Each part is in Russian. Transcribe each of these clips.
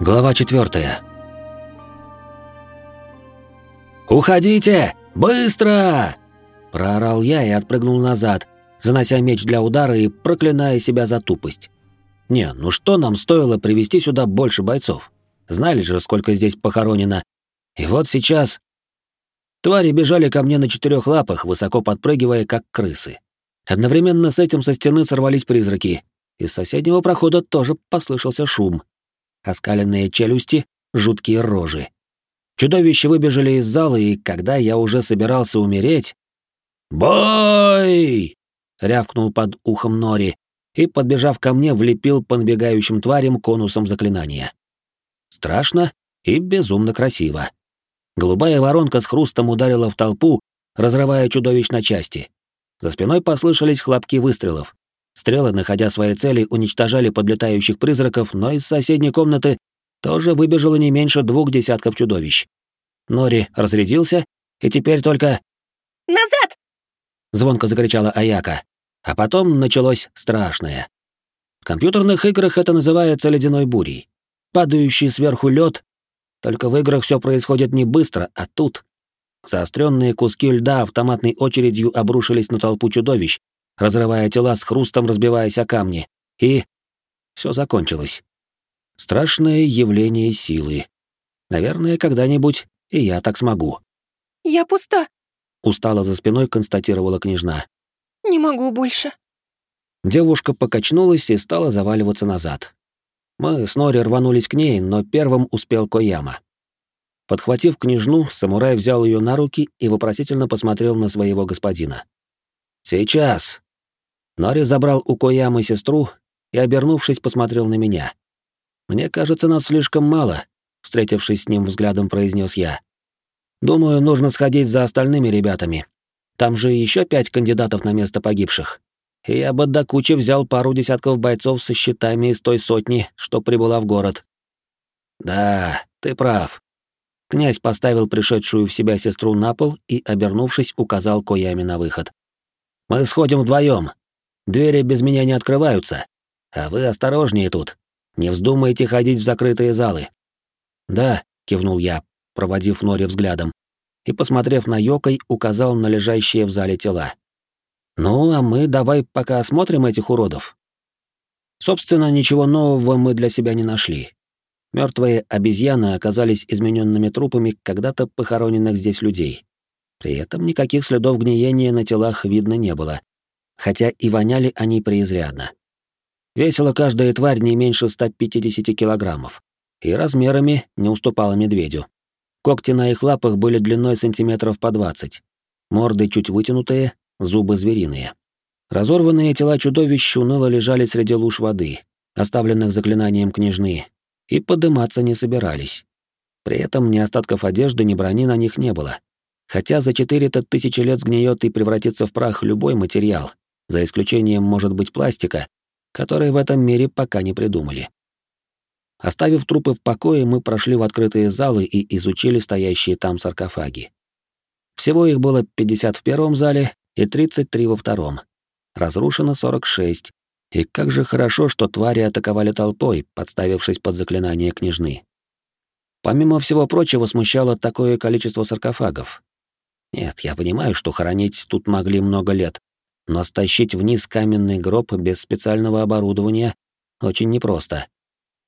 Глава четвертая. «Уходите! Быстро!» — проорал я и отпрыгнул назад, занося меч для удара и проклиная себя за тупость. Не, ну что нам стоило привести сюда больше бойцов? Знали же, сколько здесь похоронено. И вот сейчас... Твари бежали ко мне на четырех лапах, высоко подпрыгивая, как крысы. Одновременно с этим со стены сорвались призраки. Из соседнего прохода тоже послышался шум оскаленные челюсти, жуткие рожи. Чудовища выбежали из зала, и когда я уже собирался умереть... «Бой!» — рявкнул под ухом Нори и, подбежав ко мне, влепил по набегающим тварям конусом заклинания. Страшно и безумно красиво. Голубая воронка с хрустом ударила в толпу, разрывая чудовищ на части. За спиной послышались хлопки выстрелов. Стрелы, находя свои цели, уничтожали подлетающих призраков, но из соседней комнаты тоже выбежало не меньше двух десятков чудовищ. Нори разрядился, и теперь только... «Назад!» — звонко закричала Аяка. А потом началось страшное. В компьютерных играх это называется ледяной бурей. Падающий сверху лед. Только в играх все происходит не быстро, а тут. Заостренные куски льда автоматной очередью обрушились на толпу чудовищ, разрывая тела с хрустом, разбиваясь о камни. И все закончилось. Страшное явление силы. Наверное, когда-нибудь и я так смогу. «Я пуста», — устало за спиной констатировала княжна. «Не могу больше». Девушка покачнулась и стала заваливаться назад. Мы с Нори рванулись к ней, но первым успел Кояма. Подхватив княжну, самурай взял ее на руки и вопросительно посмотрел на своего господина. «Сейчас!» Нори забрал у Коямы сестру и, обернувшись, посмотрел на меня. «Мне кажется, нас слишком мало», — встретившись с ним взглядом, произнес я. «Думаю, нужно сходить за остальными ребятами. Там же еще пять кандидатов на место погибших. И я бы до кучи взял пару десятков бойцов со щитами из той сотни, что прибыла в город». «Да, ты прав». Князь поставил пришедшую в себя сестру на пол и, обернувшись, указал Кояме на выход. Мы сходим вдвоем. Двери без меня не открываются. А вы осторожнее тут. Не вздумайте ходить в закрытые залы. Да, кивнул я, проводив Нори взглядом, и, посмотрев на Йокой, указал на лежащие в зале тела. Ну, а мы давай пока осмотрим этих уродов. Собственно, ничего нового мы для себя не нашли. Мертвые обезьяны оказались измененными трупами когда-то похороненных здесь людей. При этом никаких следов гниения на телах видно не было, хотя и воняли они преизрядно. Весила каждая тварь не меньше 150 килограммов, и размерами не уступала медведю. Когти на их лапах были длиной сантиметров по 20, морды чуть вытянутые, зубы звериные. Разорванные тела чудовищ уныло лежали среди луж воды, оставленных заклинанием княжны, и подыматься не собирались. При этом ни остатков одежды, ни брони на них не было. Хотя за четыре-то тысячи лет сгниет и превратится в прах любой материал, за исключением, может быть, пластика, который в этом мире пока не придумали. Оставив трупы в покое, мы прошли в открытые залы и изучили стоящие там саркофаги. Всего их было 50 в первом зале и 33 во втором. Разрушено 46. И как же хорошо, что твари атаковали толпой, подставившись под заклинание княжны. Помимо всего прочего, смущало такое количество саркофагов. Нет, я понимаю, что хоронить тут могли много лет, но стащить вниз каменный гроб без специального оборудования очень непросто.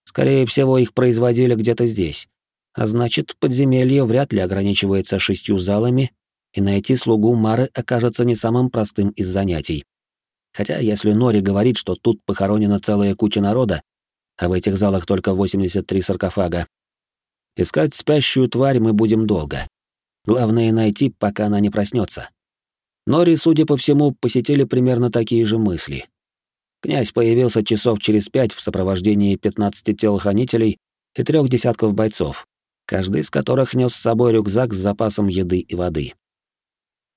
Скорее всего, их производили где-то здесь. А значит, подземелье вряд ли ограничивается шестью залами, и найти слугу Мары окажется не самым простым из занятий. Хотя, если Нори говорит, что тут похоронена целая куча народа, а в этих залах только 83 саркофага, искать спящую тварь мы будем долго. Главное найти, пока она не проснется. Нори, судя по всему, посетили примерно такие же мысли. Князь появился часов через пять в сопровождении 15 телохранителей и трех десятков бойцов, каждый из которых нес с собой рюкзак с запасом еды и воды.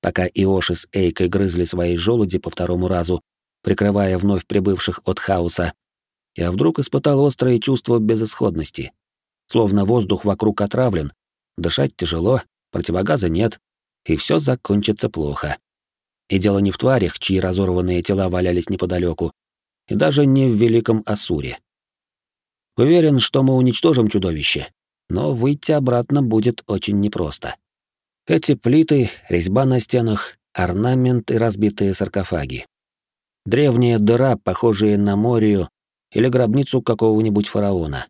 Пока Иоши с Эйкой грызли свои желуди по второму разу, прикрывая вновь прибывших от хаоса, я вдруг испытал острое чувство безысходности. Словно воздух вокруг отравлен, дышать тяжело, противогаза нет, и все закончится плохо. И дело не в тварях, чьи разорванные тела валялись неподалеку, и даже не в Великом Асуре. Уверен, что мы уничтожим чудовище, но выйти обратно будет очень непросто. Эти плиты, резьба на стенах, орнамент и разбитые саркофаги. Древняя дыра, похожая на морию или гробницу какого-нибудь фараона.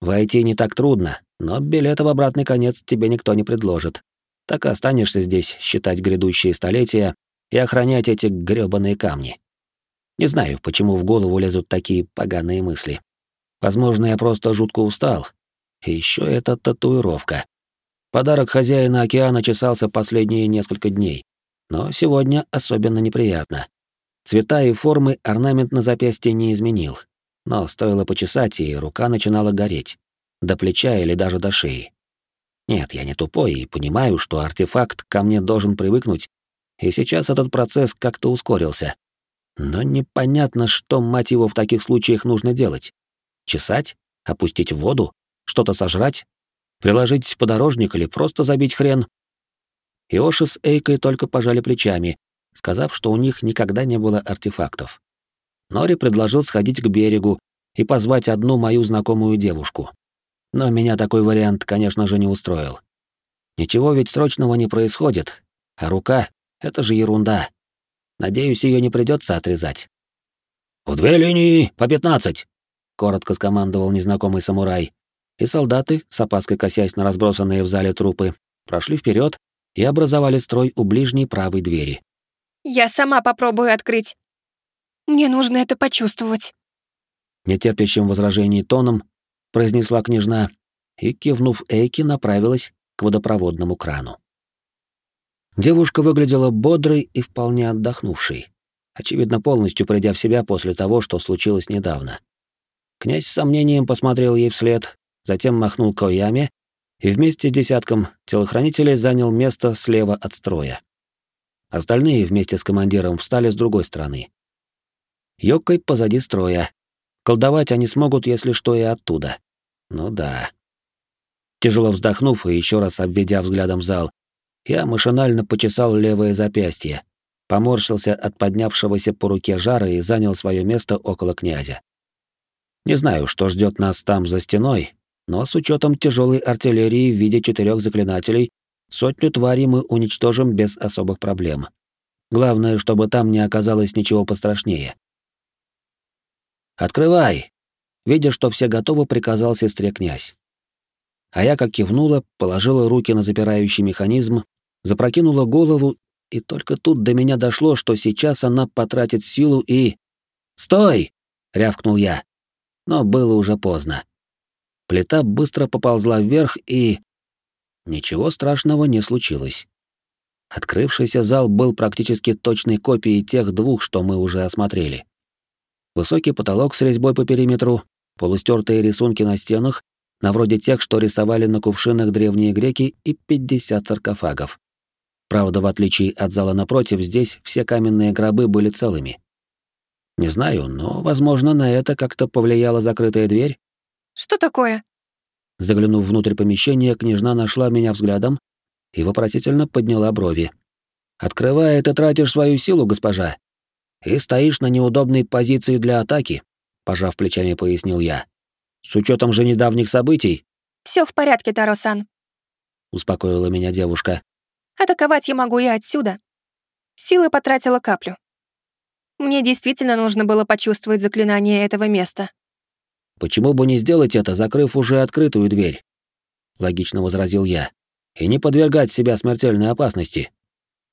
Войти не так трудно, но билета в обратный конец тебе никто не предложит. Так останешься здесь считать грядущие столетия и охранять эти грёбаные камни. Не знаю, почему в голову лезут такие поганые мысли. Возможно, я просто жутко устал. И еще эта татуировка. Подарок хозяина океана чесался последние несколько дней. Но сегодня особенно неприятно. Цвета и формы орнамент на запястье не изменил. Но стоило почесать, и рука начинала гореть. До плеча или даже до шеи. Нет, я не тупой и понимаю, что артефакт ко мне должен привыкнуть, и сейчас этот процесс как-то ускорился. Но непонятно, что, мать его, в таких случаях нужно делать. Чесать? Опустить в воду? Что-то сожрать? Приложить подорожник или просто забить хрен? Иоши с Эйкой только пожали плечами, сказав, что у них никогда не было артефактов. Нори предложил сходить к берегу и позвать одну мою знакомую девушку. Но меня такой вариант, конечно же, не устроил. Ничего ведь срочного не происходит, а рука — это же ерунда. Надеюсь, ее не придется отрезать. «В две линии по пятнадцать!» — коротко скомандовал незнакомый самурай, и солдаты, с опаской косясь на разбросанные в зале трупы, прошли вперед и образовали строй у ближней правой двери. «Я сама попробую открыть. Мне нужно это почувствовать». Нетерпящим возражений тоном произнесла княжна и, кивнув Эйки, направилась к водопроводному крану. Девушка выглядела бодрой и вполне отдохнувшей, очевидно, полностью придя в себя после того, что случилось недавно. Князь с сомнением посмотрел ей вслед, затем махнул Кояме и вместе с десятком телохранителей занял место слева от строя. Остальные вместе с командиром встали с другой стороны. Йокой позади строя, Колдовать они смогут, если что, и оттуда. Ну да. Тяжело вздохнув и еще раз обведя взглядом зал, я машинально почесал левое запястье, поморщился от поднявшегося по руке жара и занял свое место около князя. Не знаю, что ждет нас там за стеной, но с учетом тяжелой артиллерии в виде четырех заклинателей, сотню тварей мы уничтожим без особых проблем. Главное, чтобы там не оказалось ничего пострашнее. «Открывай!» Видя, что все готовы, приказал сестре князь. А я, как кивнула, положила руки на запирающий механизм, запрокинула голову, и только тут до меня дошло, что сейчас она потратит силу и... «Стой!» — рявкнул я. Но было уже поздно. Плита быстро поползла вверх, и... Ничего страшного не случилось. Открывшийся зал был практически точной копией тех двух, что мы уже осмотрели. Высокий потолок с резьбой по периметру, полустертые рисунки на стенах, на вроде тех, что рисовали на кувшинах древние греки, и 50 саркофагов. Правда, в отличие от зала напротив, здесь все каменные гробы были целыми. Не знаю, но, возможно, на это как-то повлияла закрытая дверь. «Что такое?» Заглянув внутрь помещения, княжна нашла меня взглядом и вопросительно подняла брови. «Открывая, ты тратишь свою силу, госпожа и стоишь на неудобной позиции для атаки, пожав плечами, пояснил я. С учетом же недавних событий. Все в порядке, Таросан, успокоила меня девушка. Атаковать я могу и отсюда. Силы потратила каплю. Мне действительно нужно было почувствовать заклинание этого места. Почему бы не сделать это, закрыв уже открытую дверь? Логично возразил я. И не подвергать себя смертельной опасности.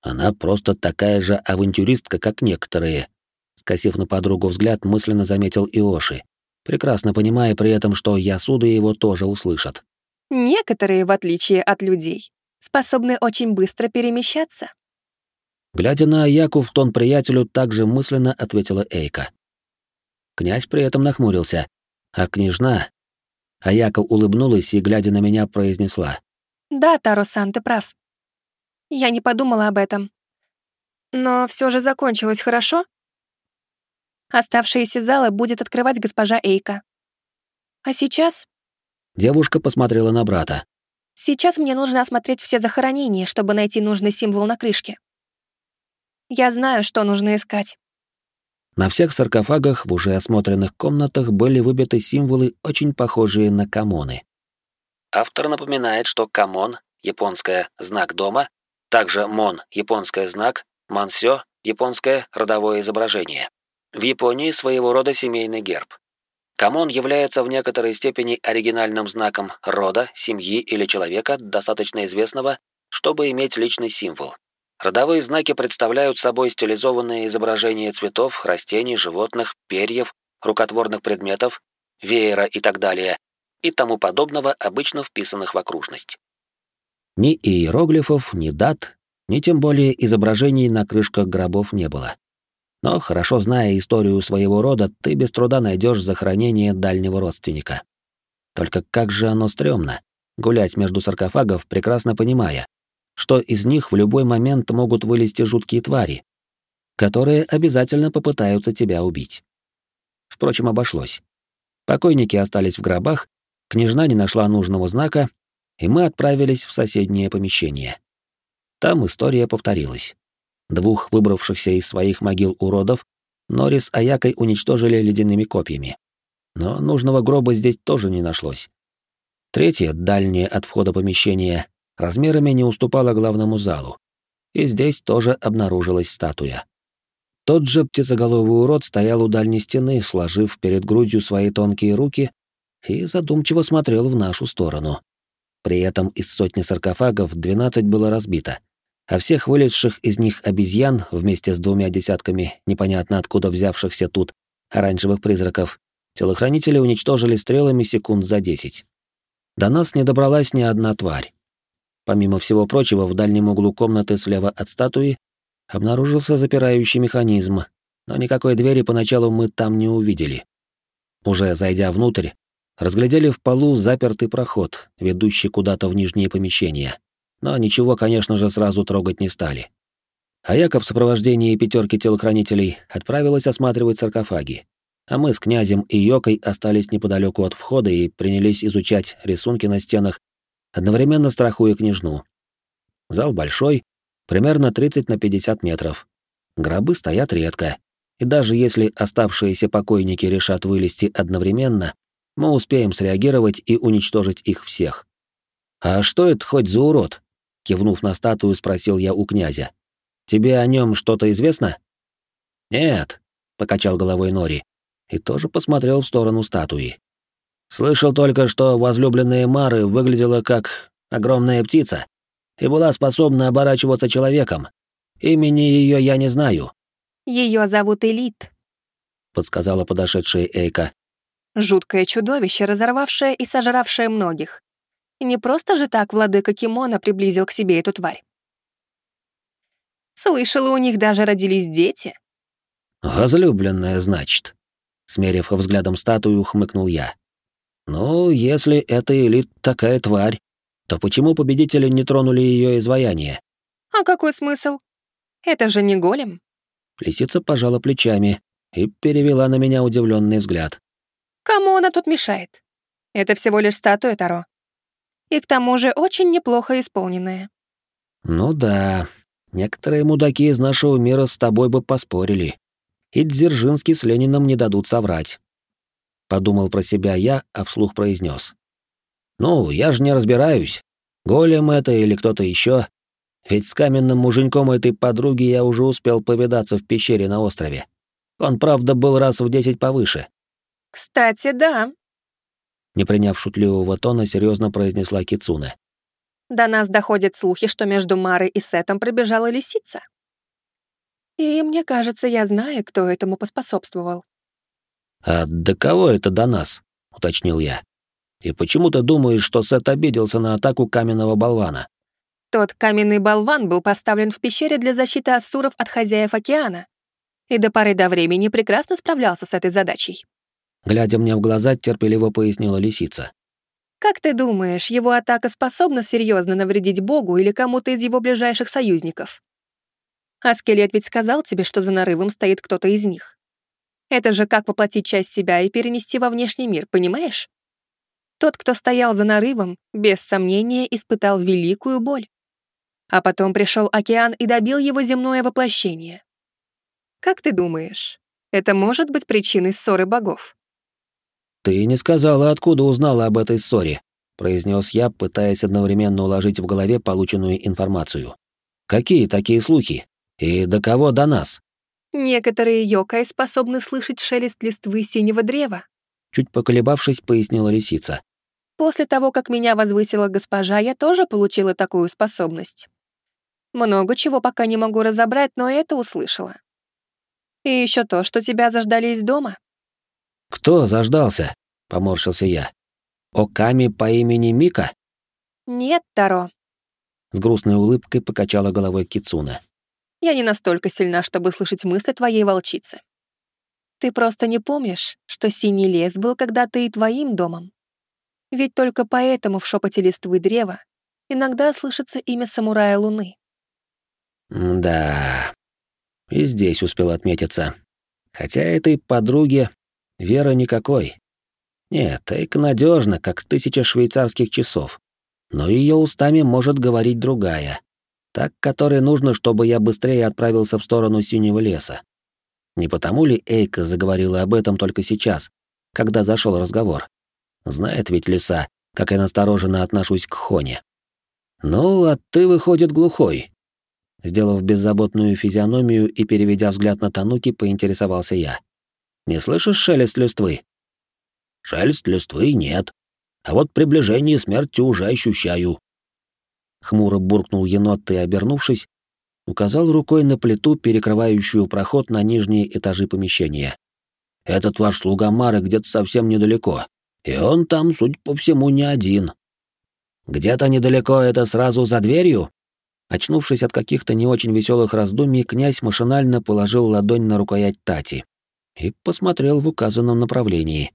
Она просто такая же авантюристка, как некоторые. Скосив на подругу взгляд, мысленно заметил Иоши, прекрасно понимая при этом, что Ясуда его тоже услышат. Некоторые, в отличие от людей, способны очень быстро перемещаться. Глядя на Аяку в тон приятелю, также мысленно ответила Эйка. Князь при этом нахмурился, а княжна... Аяка улыбнулась и, глядя на меня, произнесла. «Да, Таро-сан, ты прав. Я не подумала об этом. Но все же закончилось хорошо. Оставшиеся залы будет открывать госпожа Эйка. А сейчас? Девушка посмотрела на брата. Сейчас мне нужно осмотреть все захоронения, чтобы найти нужный символ на крышке. Я знаю, что нужно искать. На всех саркофагах в уже осмотренных комнатах были выбиты символы, очень похожие на камоны. Автор напоминает, что камон, японское «знак дома», также мон, японское «знак», мансё, японское родовое изображение. В Японии своего рода семейный герб. Камон является в некоторой степени оригинальным знаком рода, семьи или человека, достаточно известного, чтобы иметь личный символ. Родовые знаки представляют собой стилизованные изображения цветов, растений, животных, перьев, рукотворных предметов, веера и так далее, и тому подобного, обычно вписанных в окружность. Ни иероглифов, ни дат, ни тем более изображений на крышках гробов не было. Но, хорошо зная историю своего рода, ты без труда найдешь захоронение дальнего родственника. Только как же оно стрёмно, гулять между саркофагов, прекрасно понимая, что из них в любой момент могут вылезти жуткие твари, которые обязательно попытаются тебя убить. Впрочем, обошлось. Покойники остались в гробах, княжна не нашла нужного знака, и мы отправились в соседнее помещение. Там история повторилась. Двух выбравшихся из своих могил уродов Норис с Аякой уничтожили ледяными копьями. Но нужного гроба здесь тоже не нашлось. Третье, дальнее от входа помещение, размерами не уступала главному залу. И здесь тоже обнаружилась статуя. Тот же птицеголовый урод стоял у дальней стены, сложив перед грудью свои тонкие руки и задумчиво смотрел в нашу сторону. При этом из сотни саркофагов 12 было разбито, а всех вылезших из них обезьян вместе с двумя десятками непонятно откуда взявшихся тут оранжевых призраков телохранители уничтожили стрелами секунд за 10. До нас не добралась ни одна тварь. Помимо всего прочего, в дальнем углу комнаты слева от статуи обнаружился запирающий механизм, но никакой двери поначалу мы там не увидели. Уже зайдя внутрь, разглядели в полу запертый проход, ведущий куда-то в нижние помещения. Но ничего, конечно же, сразу трогать не стали. А Яков в сопровождении пятерки телохранителей отправилась осматривать саркофаги. А мы с князем и Йокой остались неподалеку от входа и принялись изучать рисунки на стенах одновременно страхуя княжну. Зал большой, примерно 30 на 50 метров. Гробы стоят редко, и даже если оставшиеся покойники решат вылезти одновременно, мы успеем среагировать и уничтожить их всех. «А что это хоть за урод?» — кивнув на статую, спросил я у князя. «Тебе о нем что-то известно?» «Нет», — покачал головой Нори, и тоже посмотрел в сторону статуи. Слышал только, что возлюбленная Мары выглядела как огромная птица и была способна оборачиваться человеком. Имени ее я не знаю. Ее зовут Элит, подсказала подошедшая Эйка. Жуткое чудовище, разорвавшее и сожравшее многих. И не просто же так владыка Кимона приблизил к себе эту тварь. Слышала, у них даже родились дети. Возлюбленная, значит. Смерив взглядом статую, хмыкнул я. Ну, если это элит такая тварь, то почему победители не тронули ее изваяние? А какой смысл? Это же не голем. Лисица пожала плечами и перевела на меня удивленный взгляд. Кому она тут мешает? Это всего лишь статуя Таро. И к тому же очень неплохо исполненная. Ну да, некоторые мудаки из нашего мира с тобой бы поспорили. И Дзержинский с Лениным не дадут соврать. Подумал про себя я, а вслух произнес. «Ну, я же не разбираюсь, голем это или кто-то еще. Ведь с каменным муженьком этой подруги я уже успел повидаться в пещере на острове. Он, правда, был раз в десять повыше». «Кстати, да», не приняв шутливого тона, серьезно произнесла Кицуне. До нас доходят слухи, что между Марой и Сетом пробежала лисица. И мне кажется, я знаю, кто этому поспособствовал. «А до кого это до нас?» — уточнил я. «И почему ты думаешь, что Сет обиделся на атаку каменного болвана?» Тот каменный болван был поставлен в пещере для защиты ассуров от хозяев океана и до поры до времени прекрасно справлялся с этой задачей. Глядя мне в глаза, терпеливо пояснила лисица. «Как ты думаешь, его атака способна серьезно навредить Богу или кому-то из его ближайших союзников? А скелет ведь сказал тебе, что за нарывом стоит кто-то из них. Это же как воплотить часть себя и перенести во внешний мир, понимаешь? Тот, кто стоял за нарывом, без сомнения испытал великую боль. А потом пришел океан и добил его земное воплощение. Как ты думаешь, Это может быть причиной ссоры богов. Ты не сказала, откуда узнала об этой ссоре, произнес я, пытаясь одновременно уложить в голове полученную информацию. Какие такие слухи? И до кого до нас? Некоторые йокай способны слышать шелест листвы синего древа. Чуть поколебавшись, пояснила лисица. После того, как меня возвысила госпожа, я тоже получила такую способность. Много чего пока не могу разобрать, но это услышала. И еще то, что тебя заждались дома. Кто заждался? Поморщился я. Оками по имени Мика? Нет, Таро. С грустной улыбкой покачала головой Кицуна. Я не настолько сильна, чтобы слышать мысли твоей волчицы. Ты просто не помнишь, что Синий лес был когда-то и твоим домом. Ведь только поэтому в шепоте листвы древа иногда слышится имя самурая Луны. Да, и здесь успел отметиться. Хотя этой подруге веры никакой. Нет, Эйк надежна, как тысяча швейцарских часов. Но ее устами может говорить другая так которой нужно, чтобы я быстрее отправился в сторону синего леса. Не потому ли Эйка заговорила об этом только сейчас, когда зашел разговор? Знает ведь лиса, как я настороженно отношусь к Хоне. «Ну, а ты, выходит, глухой». Сделав беззаботную физиономию и переведя взгляд на Тануки, поинтересовался я. «Не слышишь шелест листвы?» «Шелест листвы нет. А вот приближение смерти уже ощущаю», Хмуро буркнул енот и, обернувшись, указал рукой на плиту, перекрывающую проход на нижние этажи помещения. «Этот ваш слуга Мары где-то совсем недалеко, и он там, судя по всему, не один». «Где-то недалеко это сразу за дверью?» Очнувшись от каких-то не очень веселых раздумий, князь машинально положил ладонь на рукоять Тати и посмотрел в указанном направлении.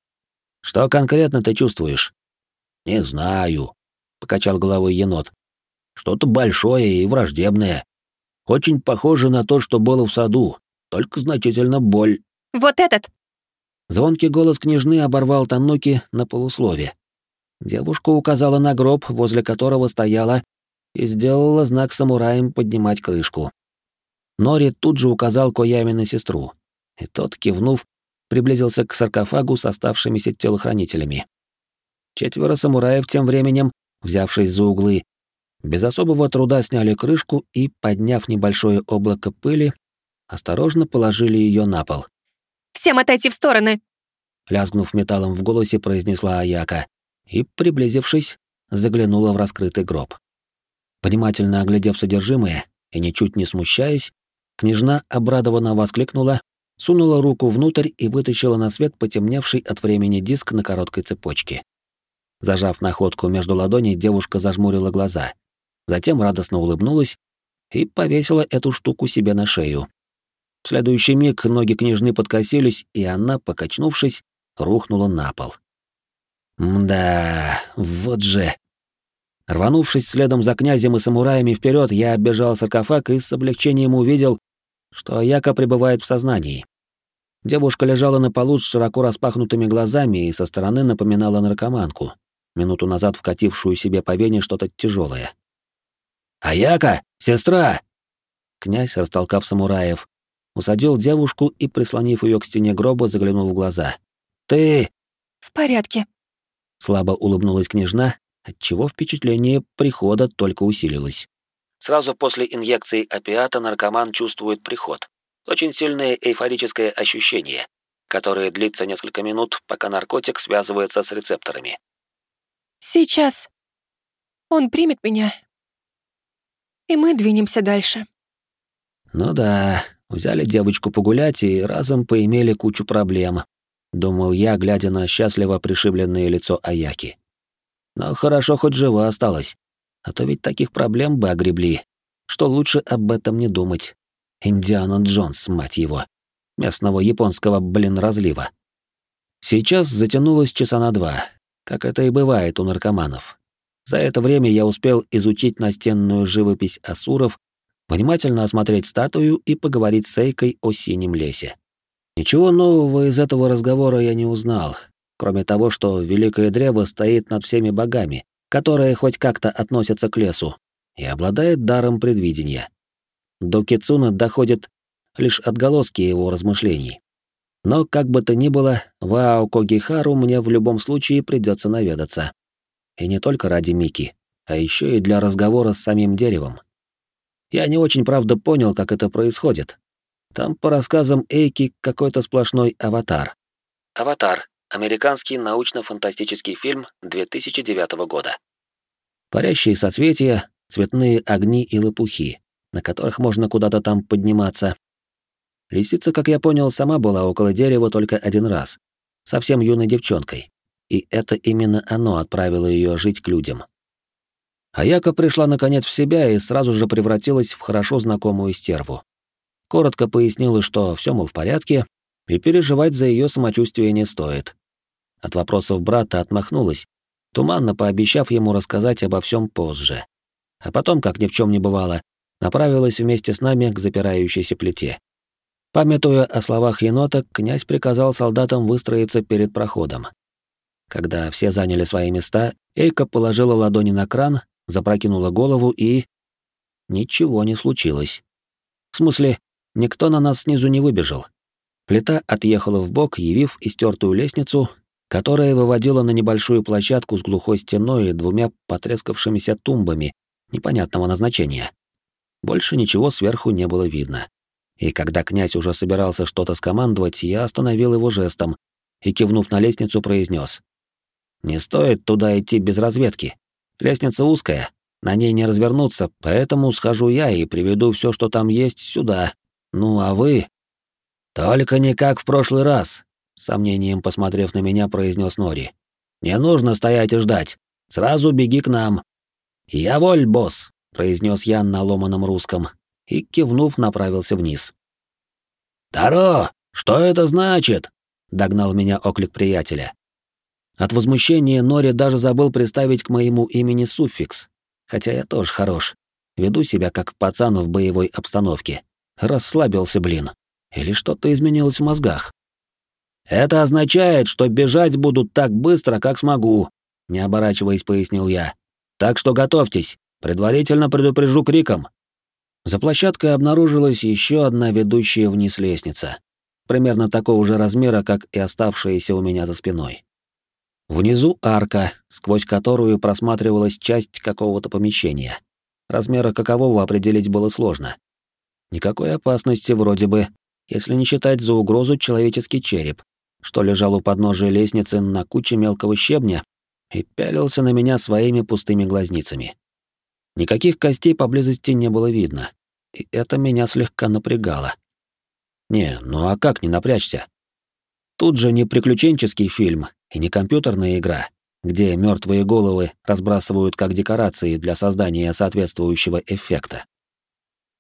«Что конкретно ты чувствуешь?» «Не знаю», — покачал головой енот. Что-то большое и враждебное. Очень похоже на то, что было в саду, только значительно боль. «Вот этот!» Звонкий голос княжны оборвал Тануки на полуслове. Девушка указала на гроб, возле которого стояла, и сделала знак самураям поднимать крышку. Нори тут же указал Коями на сестру, и тот, кивнув, приблизился к саркофагу с оставшимися телохранителями. Четверо самураев тем временем, взявшись за углы, без особого труда сняли крышку и, подняв небольшое облако пыли, осторожно положили ее на пол. «Всем отойти в стороны!» Лязгнув металлом в голосе, произнесла Аяка и, приблизившись, заглянула в раскрытый гроб. Внимательно оглядев содержимое и ничуть не смущаясь, княжна обрадованно воскликнула, сунула руку внутрь и вытащила на свет потемневший от времени диск на короткой цепочке. Зажав находку между ладоней, девушка зажмурила глаза — затем радостно улыбнулась и повесила эту штуку себе на шею. В следующий миг ноги княжны подкосились, и она, покачнувшись, рухнула на пол. Мда, вот же. Рванувшись следом за князем и самураями вперед, я оббежал саркофаг и с облегчением увидел, что Аяка пребывает в сознании. Девушка лежала на полу с широко распахнутыми глазами и со стороны напоминала наркоманку, минуту назад вкатившую себе по вене что-то тяжелое. «Аяка! Сестра!» Князь, растолкав самураев, усадил девушку и, прислонив ее к стене гроба, заглянул в глаза. «Ты...» «В порядке», — слабо улыбнулась княжна, отчего впечатление прихода только усилилось. Сразу после инъекции опиата наркоман чувствует приход. Очень сильное эйфорическое ощущение, которое длится несколько минут, пока наркотик связывается с рецепторами. «Сейчас. Он примет меня, и мы двинемся дальше. Ну да, взяли девочку погулять и разом поимели кучу проблем, думал я, глядя на счастливо пришибленное лицо Аяки. Но хорошо хоть жива осталась, а то ведь таких проблем бы огребли, что лучше об этом не думать. Индиана Джонс, мать его, местного японского, блин, разлива. Сейчас затянулось часа на два, как это и бывает у наркоманов. За это время я успел изучить настенную живопись асуров, внимательно осмотреть статую и поговорить с Эйкой о синем лесе. Ничего нового из этого разговора я не узнал, кроме того, что Великое Древо стоит над всеми богами, которые хоть как-то относятся к лесу, и обладает даром предвидения. До Кицуна доходят лишь отголоски его размышлений. Но, как бы то ни было, в Аокогихару мне в любом случае придется наведаться. И не только ради Мики, а еще и для разговора с самим деревом. Я не очень, правда, понял, как это происходит. Там, по рассказам Эйки, какой-то сплошной аватар. «Аватар» — американский научно-фантастический фильм 2009 года. Парящие соцветия, цветные огни и лопухи, на которых можно куда-то там подниматься. Лисица, как я понял, сама была около дерева только один раз, совсем юной девчонкой. И это именно оно отправило ее жить к людям. Аяка пришла наконец в себя и сразу же превратилась в хорошо знакомую стерву. Коротко пояснила, что все мол в порядке, и переживать за ее самочувствие не стоит. От вопросов брата отмахнулась, туманно пообещав ему рассказать обо всем позже. А потом, как ни в чем не бывало, направилась вместе с нами к запирающейся плите. Памятуя о словах енота, князь приказал солдатам выстроиться перед проходом. Когда все заняли свои места, Эйка положила ладони на кран, запрокинула голову и... Ничего не случилось. В смысле, никто на нас снизу не выбежал. Плита отъехала в бок, явив истертую лестницу, которая выводила на небольшую площадку с глухой стеной и двумя потрескавшимися тумбами непонятного назначения. Больше ничего сверху не было видно. И когда князь уже собирался что-то скомандовать, я остановил его жестом и, кивнув на лестницу, произнес: «Не стоит туда идти без разведки. Лестница узкая, на ней не развернуться, поэтому схожу я и приведу все, что там есть, сюда. Ну а вы...» «Только не как в прошлый раз», — сомнением посмотрев на меня, произнес Нори. «Не нужно стоять и ждать. Сразу беги к нам». «Я воль, босс», — произнес я на ломаном русском и, кивнув, направился вниз. «Таро, что это значит?» — догнал меня оклик приятеля. От возмущения Нори даже забыл приставить к моему имени суффикс, хотя я тоже хорош. Веду себя как пацан в боевой обстановке. Расслабился, блин. Или что-то изменилось в мозгах. «Это означает, что бежать будут так быстро, как смогу», — не оборачиваясь, пояснил я. «Так что готовьтесь, предварительно предупрежу криком». За площадкой обнаружилась еще одна ведущая вниз лестница, примерно такого же размера, как и оставшаяся у меня за спиной. Внизу арка, сквозь которую просматривалась часть какого-то помещения. Размера какового определить было сложно. Никакой опасности вроде бы, если не считать за угрозу человеческий череп, что лежал у подножия лестницы на куче мелкого щебня и пялился на меня своими пустыми глазницами. Никаких костей поблизости не было видно, и это меня слегка напрягало. Не, ну а как не напрячься? Тут же не приключенческий фильм и не компьютерная игра, где мертвые головы разбрасывают как декорации для создания соответствующего эффекта.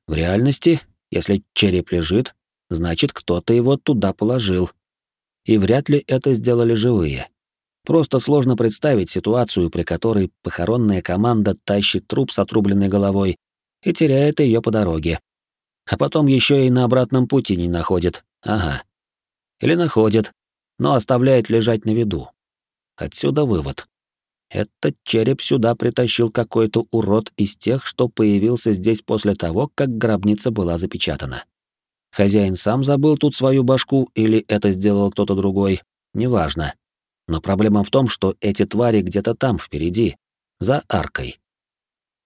В реальности, если череп лежит, значит, кто-то его туда положил. И вряд ли это сделали живые. Просто сложно представить ситуацию, при которой похоронная команда тащит труп с отрубленной головой и теряет ее по дороге. А потом еще и на обратном пути не находит. Ага. Или находит, но оставляет лежать на виду. Отсюда вывод. Этот череп сюда притащил какой-то урод из тех, что появился здесь после того, как гробница была запечатана. Хозяин сам забыл тут свою башку или это сделал кто-то другой, неважно. Но проблема в том, что эти твари где-то там, впереди, за аркой.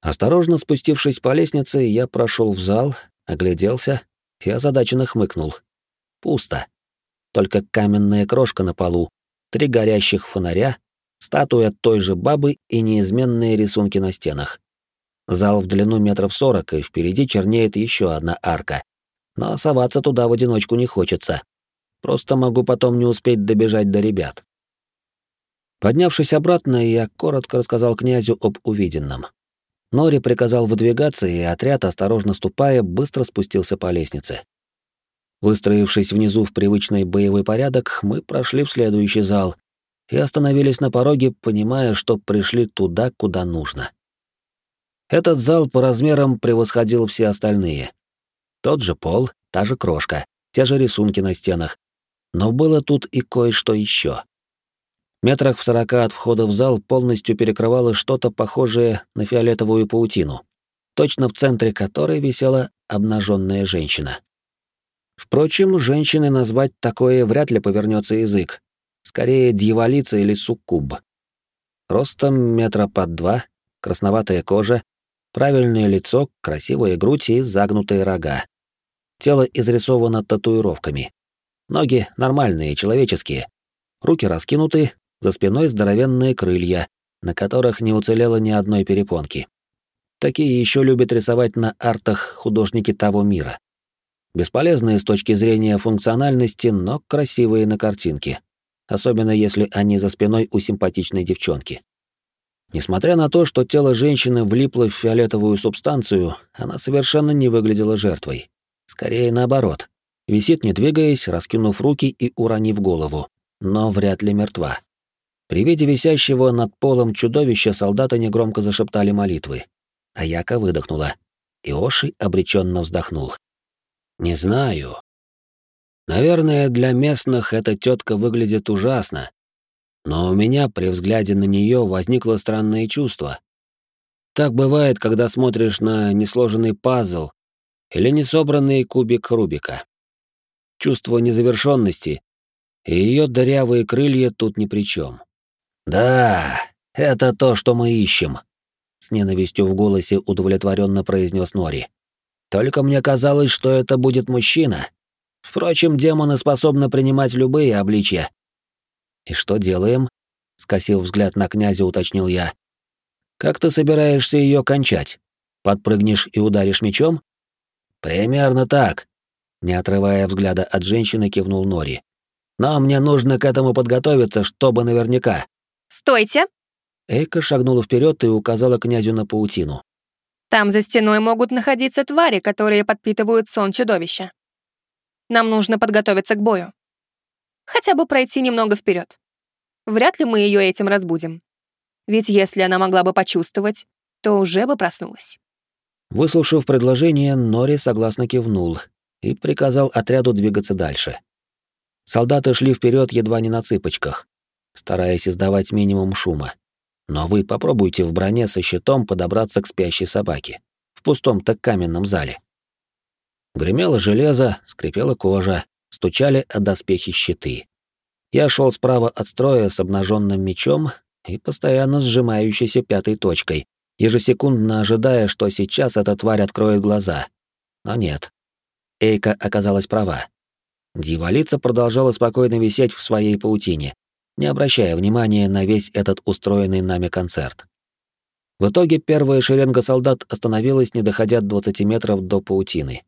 Осторожно спустившись по лестнице, я прошел в зал, огляделся и озадаченно хмыкнул. Пусто только каменная крошка на полу, три горящих фонаря, статуя той же бабы и неизменные рисунки на стенах. Зал в длину метров сорок, и впереди чернеет еще одна арка. Но соваться туда в одиночку не хочется. Просто могу потом не успеть добежать до ребят. Поднявшись обратно, я коротко рассказал князю об увиденном. Нори приказал выдвигаться, и отряд, осторожно ступая, быстро спустился по лестнице. Выстроившись внизу в привычный боевой порядок, мы прошли в следующий зал и остановились на пороге, понимая, что пришли туда, куда нужно. Этот зал по размерам превосходил все остальные. Тот же пол, та же крошка, те же рисунки на стенах. Но было тут и кое-что еще. Метрах в сорока от входа в зал полностью перекрывало что-то похожее на фиолетовую паутину, точно в центре которой висела обнаженная женщина. Впрочем, женщины назвать такое вряд ли повернется язык. Скорее, дьяволица или суккуб. Ростом метра под два, красноватая кожа, правильное лицо, красивая грудь и загнутые рога. Тело изрисовано татуировками. Ноги нормальные, человеческие. Руки раскинуты, за спиной здоровенные крылья, на которых не уцелело ни одной перепонки. Такие еще любят рисовать на артах художники того мира. Бесполезные с точки зрения функциональности, но красивые на картинке. Особенно если они за спиной у симпатичной девчонки. Несмотря на то, что тело женщины влипло в фиолетовую субстанцию, она совершенно не выглядела жертвой. Скорее наоборот. Висит, не двигаясь, раскинув руки и уронив голову, но вряд ли мертва. При виде висящего над полом чудовища солдаты негромко зашептали молитвы. А Яка выдохнула. и Оши обреченно вздохнул. Не знаю. Наверное, для местных эта тетка выглядит ужасно. Но у меня при взгляде на нее возникло странное чувство. Так бывает, когда смотришь на несложенный пазл или несобранный кубик Рубика. Чувство незавершенности, и ее дырявые крылья тут ни при чем. Да, это то, что мы ищем, с ненавистью в голосе удовлетворенно произнес Нори. Только мне казалось, что это будет мужчина. Впрочем, демоны способны принимать любые обличья. И что делаем? скосив взгляд на князя, уточнил я. Как ты собираешься ее кончать? Подпрыгнешь и ударишь мечом? Примерно так, не отрывая взгляда от женщины, кивнул Нори. Но мне нужно к этому подготовиться, чтобы наверняка. Стойте! Эйка шагнула вперед и указала князю на паутину. Там за стеной могут находиться твари, которые подпитывают сон чудовища. Нам нужно подготовиться к бою. Хотя бы пройти немного вперед. Вряд ли мы ее этим разбудим. Ведь если она могла бы почувствовать, то уже бы проснулась. Выслушав предложение, Нори согласно кивнул и приказал отряду двигаться дальше. Солдаты шли вперед едва не на цыпочках, стараясь издавать минимум шума. Но вы попробуйте в броне со щитом подобраться к спящей собаке в пустом-то каменном зале. Гремело железо, скрипела кожа, стучали о доспехи щиты. Я шел справа от строя с обнаженным мечом и постоянно сжимающейся пятой точкой, ежесекундно ожидая, что сейчас эта тварь откроет глаза. Но нет. Эйка оказалась права. Дьяволица продолжала спокойно висеть в своей паутине, не обращая внимания на весь этот устроенный нами концерт. В итоге первая шеренга солдат остановилась, не доходя 20 метров до паутины.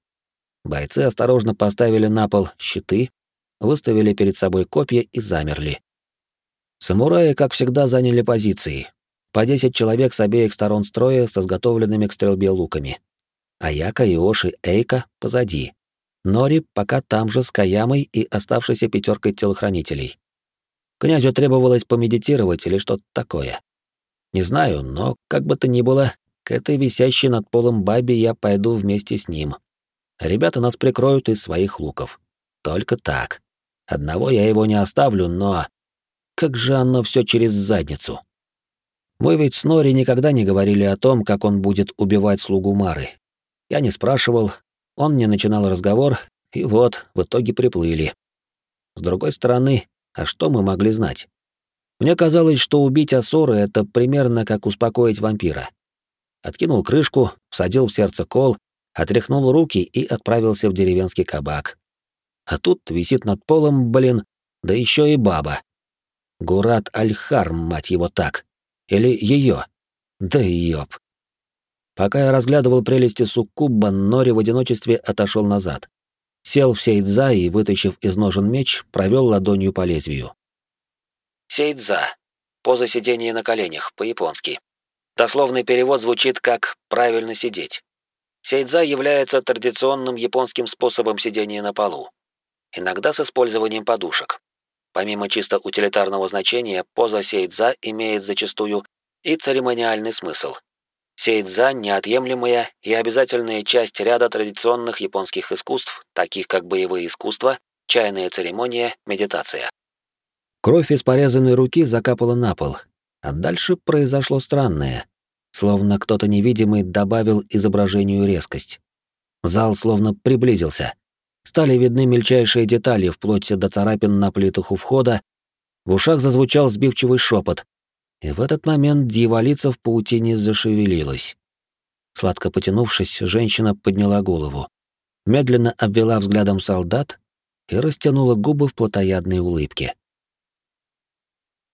Бойцы осторожно поставили на пол щиты, выставили перед собой копья и замерли. Самураи, как всегда, заняли позиции. По 10 человек с обеих сторон строя с изготовленными к стрельбе луками. Аяка, Иоши, Эйка позади. Нори пока там же с Каямой и оставшейся пятеркой телохранителей. Князю требовалось помедитировать или что-то такое. Не знаю, но, как бы то ни было, к этой висящей над полом бабе я пойду вместе с ним. Ребята нас прикроют из своих луков. Только так. Одного я его не оставлю, но... Как же оно все через задницу. Мы ведь с Нори никогда не говорили о том, как он будет убивать слугу Мары. Я не спрашивал, он не начинал разговор, и вот, в итоге приплыли. С другой стороны, а что мы могли знать? Мне казалось, что убить Асоры — это примерно как успокоить вампира. Откинул крышку, всадил в сердце кол, отряхнул руки и отправился в деревенский кабак. А тут висит над полом, блин, да еще и баба. Гурат Альхар, мать его так. Или ее. Да ёб. Пока я разглядывал прелести суккуба, Нори в одиночестве отошел назад сел в сейдза и, вытащив из ножен меч, провел ладонью по лезвию. Сейдза. Поза сидения на коленях, по-японски. Дословный перевод звучит как «правильно сидеть». Сейдза является традиционным японским способом сидения на полу. Иногда с использованием подушек. Помимо чисто утилитарного значения, поза сейдза имеет зачастую и церемониальный смысл – Сейдза — неотъемлемая и обязательная часть ряда традиционных японских искусств, таких как боевые искусства, чайная церемония, медитация. Кровь из порезанной руки закапала на пол, а дальше произошло странное. Словно кто-то невидимый добавил изображению резкость. Зал словно приблизился. Стали видны мельчайшие детали, вплоть до царапин на плитах у входа. В ушах зазвучал сбивчивый шепот. И в этот момент дьяволица в паутине зашевелилась. Сладко потянувшись, женщина подняла голову, медленно обвела взглядом солдат и растянула губы в плотоядной улыбке.